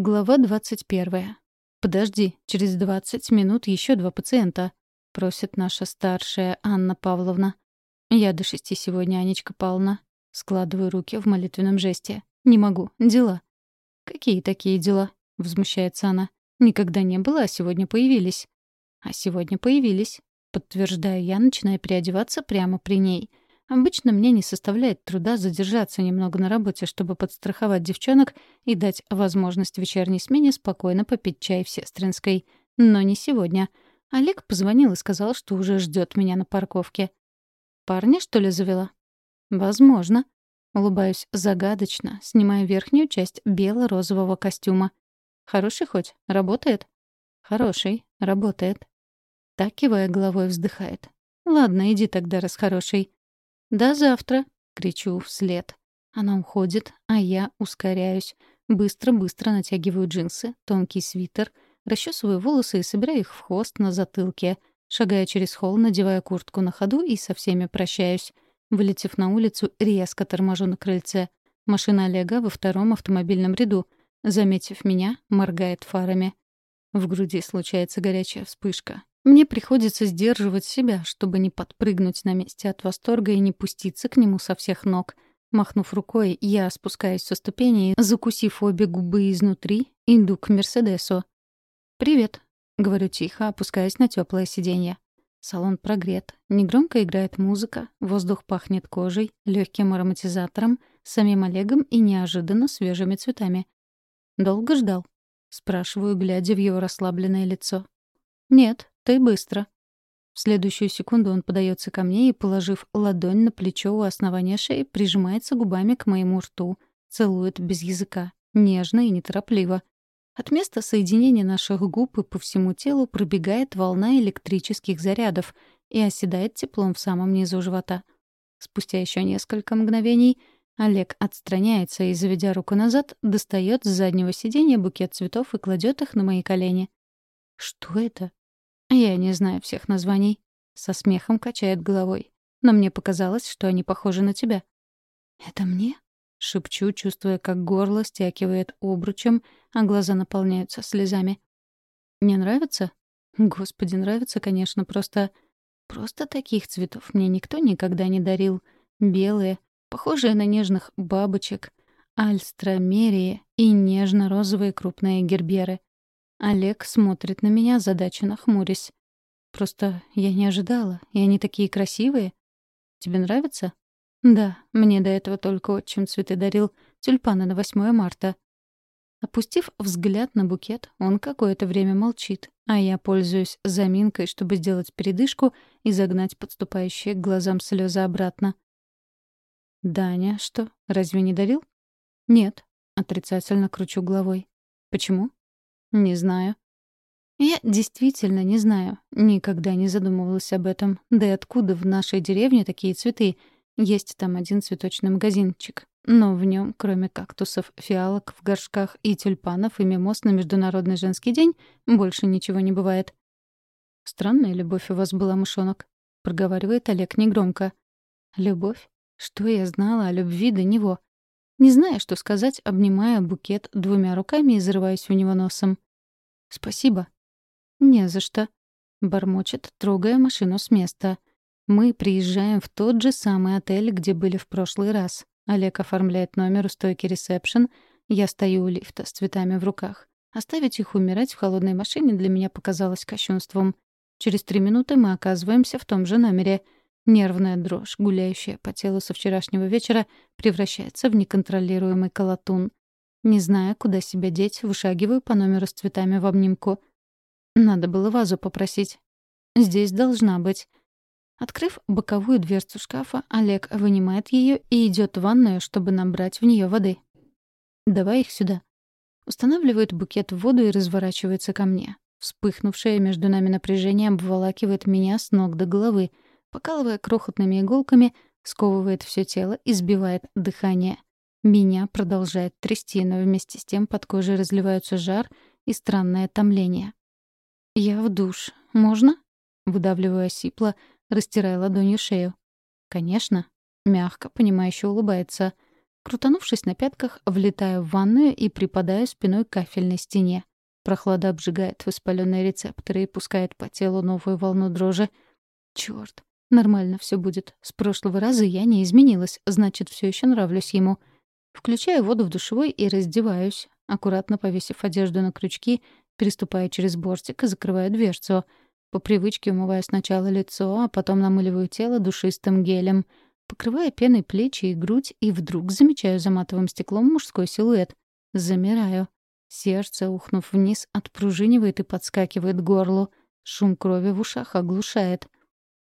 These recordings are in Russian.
Глава 21. «Подожди, через 20 минут еще два пациента», — просит наша старшая Анна Павловна. «Я до шести сегодня, Анечка Павловна». Складываю руки в молитвенном жесте. «Не могу. Дела». «Какие такие дела?» — возмущается она. «Никогда не было, а сегодня появились». «А сегодня появились», — подтверждаю я, начиная переодеваться прямо при ней — Обычно мне не составляет труда задержаться немного на работе, чтобы подстраховать девчонок и дать возможность вечерней смене спокойно попить чай в Сестринской. Но не сегодня. Олег позвонил и сказал, что уже ждет меня на парковке. «Парня, что ли, завела?» «Возможно». Улыбаюсь загадочно, снимая верхнюю часть бело-розового костюма. «Хороший хоть? Работает?» «Хороший. Работает». Так, кивая головой, вздыхает. «Ладно, иди тогда, раз хороший». «До завтра!» — кричу вслед. Она уходит, а я ускоряюсь. Быстро-быстро натягиваю джинсы, тонкий свитер, расчесываю волосы и собираю их в хвост на затылке. Шагая через холл, надеваю куртку на ходу и со всеми прощаюсь. Вылетев на улицу, резко торможу на крыльце. Машина Олега во втором автомобильном ряду. Заметив меня, моргает фарами. В груди случается горячая вспышка. Мне приходится сдерживать себя, чтобы не подпрыгнуть на месте от восторга и не пуститься к нему со всех ног. Махнув рукой, я спускаюсь со ступени закусив обе губы изнутри, иду к Мерседесу. «Привет», — говорю тихо, опускаясь на теплое сиденье. Салон прогрет, негромко играет музыка, воздух пахнет кожей, легким ароматизатором, самим Олегом и неожиданно свежими цветами. «Долго ждал?» — спрашиваю, глядя в его расслабленное лицо. «Нет, ты быстро». В следующую секунду он подается ко мне и, положив ладонь на плечо у основания шеи, прижимается губами к моему рту, целует без языка, нежно и неторопливо. От места соединения наших губ и по всему телу пробегает волна электрических зарядов и оседает теплом в самом низу живота. Спустя еще несколько мгновений Олег отстраняется и, заведя руку назад, достает с заднего сиденья букет цветов и кладет их на мои колени. «Что это?» «Я не знаю всех названий». Со смехом качает головой. «Но мне показалось, что они похожи на тебя». «Это мне?» — шепчу, чувствуя, как горло стягивает обручем, а глаза наполняются слезами. «Не нравится?» «Господи, нравится, конечно, просто...» «Просто таких цветов мне никто никогда не дарил. Белые, похожие на нежных бабочек, альстромерии и нежно-розовые крупные герберы. Олег смотрит на меня, задачу нахмурясь. «Просто я не ожидала, и они такие красивые. Тебе нравится?» «Да, мне до этого только отчим цветы дарил. Тюльпаны на 8 марта». Опустив взгляд на букет, он какое-то время молчит, а я пользуюсь заминкой, чтобы сделать передышку и загнать подступающие к глазам слезы обратно. «Даня, что, разве не дарил?» «Нет», — отрицательно кручу головой. «Почему?» Не знаю. Я действительно не знаю. Никогда не задумывалась об этом. Да и откуда в нашей деревне такие цветы? Есть там один цветочный магазинчик. Но в нем, кроме кактусов, фиалок в горшках и тюльпанов и мимоз на Международный женский день, больше ничего не бывает. «Странная любовь у вас была, мышонок», — проговаривает Олег негромко. «Любовь? Что я знала о любви до него? Не зная, что сказать, обнимая букет двумя руками и зарываюсь в него носом. «Спасибо». «Не за что», — бормочет, трогая машину с места. Мы приезжаем в тот же самый отель, где были в прошлый раз. Олег оформляет номер у стойки ресепшн. Я стою у лифта с цветами в руках. Оставить их умирать в холодной машине для меня показалось кощунством. Через три минуты мы оказываемся в том же номере — Нервная дрожь, гуляющая по телу со вчерашнего вечера, превращается в неконтролируемый колотун. Не зная, куда себя деть, вышагиваю по номеру с цветами в обнимку. Надо было вазу попросить. Здесь должна быть. Открыв боковую дверцу шкафа, Олег вынимает ее и идет в ванную, чтобы набрать в нее воды. «Давай их сюда». Устанавливает букет в воду и разворачивается ко мне. Вспыхнувшее между нами напряжение обволакивает меня с ног до головы — покалывая крохотными иголками, сковывает все тело и сбивает дыхание. Меня продолжает трясти, но вместе с тем под кожей разливаются жар и странное томление. «Я в душ. Можно?» — выдавливаю осипло, растирая ладонью шею. «Конечно». Мягко, понимающе улыбается. Крутанувшись на пятках, влетаю в ванную и припадаю спиной к кафельной стене. Прохлада обжигает воспаленные рецепторы и пускает по телу новую волну дрожи. Черт, нормально все будет. С прошлого раза я не изменилась, значит, все еще нравлюсь ему. Включаю воду в душевой и раздеваюсь, аккуратно повесив одежду на крючки, переступая через бортик и закрываю дверцу. По привычке умываю сначала лицо, а потом намыливаю тело душистым гелем. Покрываю пеной плечи и грудь, и вдруг замечаю за матовым стеклом мужской силуэт. Замираю. Сердце, ухнув вниз, отпружинивает и подскакивает к горлу. Шум крови в ушах оглушает.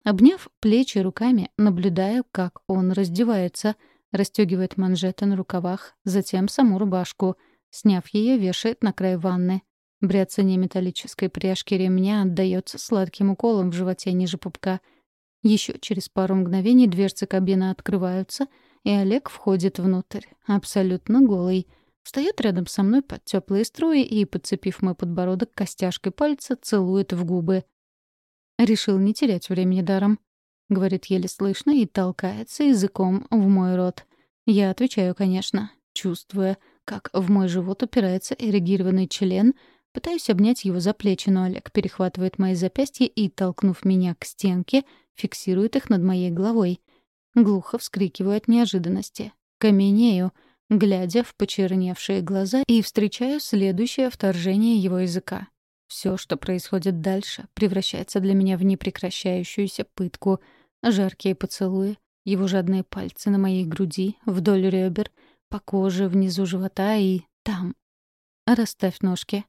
Обняв плечи руками, наблюдаю, как он раздевается, расстегивает манжеты на рукавах, затем саму рубашку. Сняв ее, вешает на край ванны. Бряцание металлической пряжки ремня отдаётся сладким уколом в животе ниже пупка. Еще через пару мгновений дверцы кабины открываются, и Олег входит внутрь, абсолютно голый — Встает рядом со мной под теплые струи и, подцепив мой подбородок костяшкой пальца, целует в губы. «Решил не терять времени даром», — говорит еле слышно и толкается языком в мой рот. Я отвечаю, конечно, чувствуя, как в мой живот упирается эрегированный член, пытаюсь обнять его за плечи, но Олег перехватывает мои запястья и, толкнув меня к стенке, фиксирует их над моей головой. Глухо вскрикиваю от неожиданности. Каменею — глядя в почерневшие глаза и встречаю следующее вторжение его языка. Все, что происходит дальше, превращается для меня в непрекращающуюся пытку. Жаркие поцелуи, его жадные пальцы на моей груди, вдоль ребер, по коже, внизу живота и там. Расставь ножки.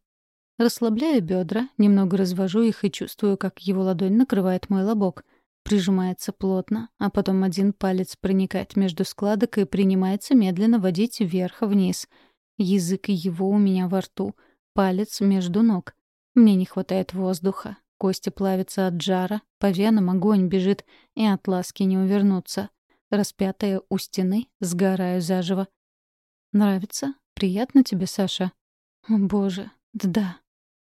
Расслабляю бедра, немного развожу их и чувствую, как его ладонь накрывает мой лобок — прижимается плотно, а потом один палец проникает между складок и принимается медленно водить вверх-вниз. Язык его у меня во рту, палец между ног. Мне не хватает воздуха, кости плавятся от жара, по венам огонь бежит, и от ласки не увернуться. Распятая у стены, сгораю заживо. «Нравится? Приятно тебе, Саша?» «О, боже, да».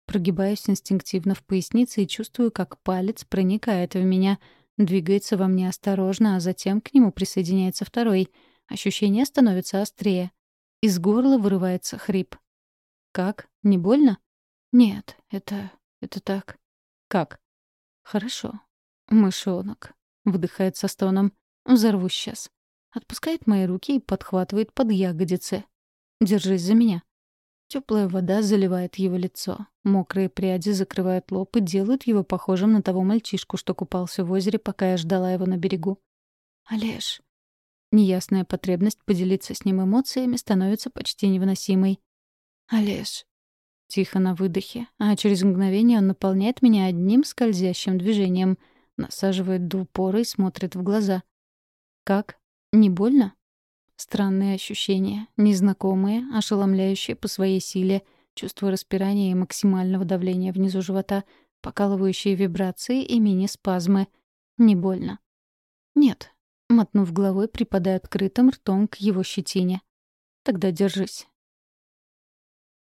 Прогибаюсь инстинктивно в пояснице и чувствую, как палец проникает в меня — Двигается во мне осторожно, а затем к нему присоединяется второй. Ощущение становится острее. Из горла вырывается хрип. «Как? Не больно?» «Нет, это... это так». «Как?» «Хорошо. Мышонок». Выдыхает со стоном. «Взорвусь сейчас». Отпускает мои руки и подхватывает под ягодицы. «Держись за меня». Теплая вода заливает его лицо. Мокрые пряди закрывают лоб и делают его похожим на того мальчишку, что купался в озере, пока я ждала его на берегу. «Олеж». Неясная потребность поделиться с ним эмоциями становится почти невыносимой. «Олеж». Тихо на выдохе, а через мгновение он наполняет меня одним скользящим движением, насаживает до упора и смотрит в глаза. «Как? Не больно?» Странные ощущения, незнакомые, ошеломляющие по своей силе, чувство распирания и максимального давления внизу живота, покалывающие вибрации и мини-спазмы. Не больно. Нет. Мотнув головой, припадая открытым ртом к его щетине. Тогда держись.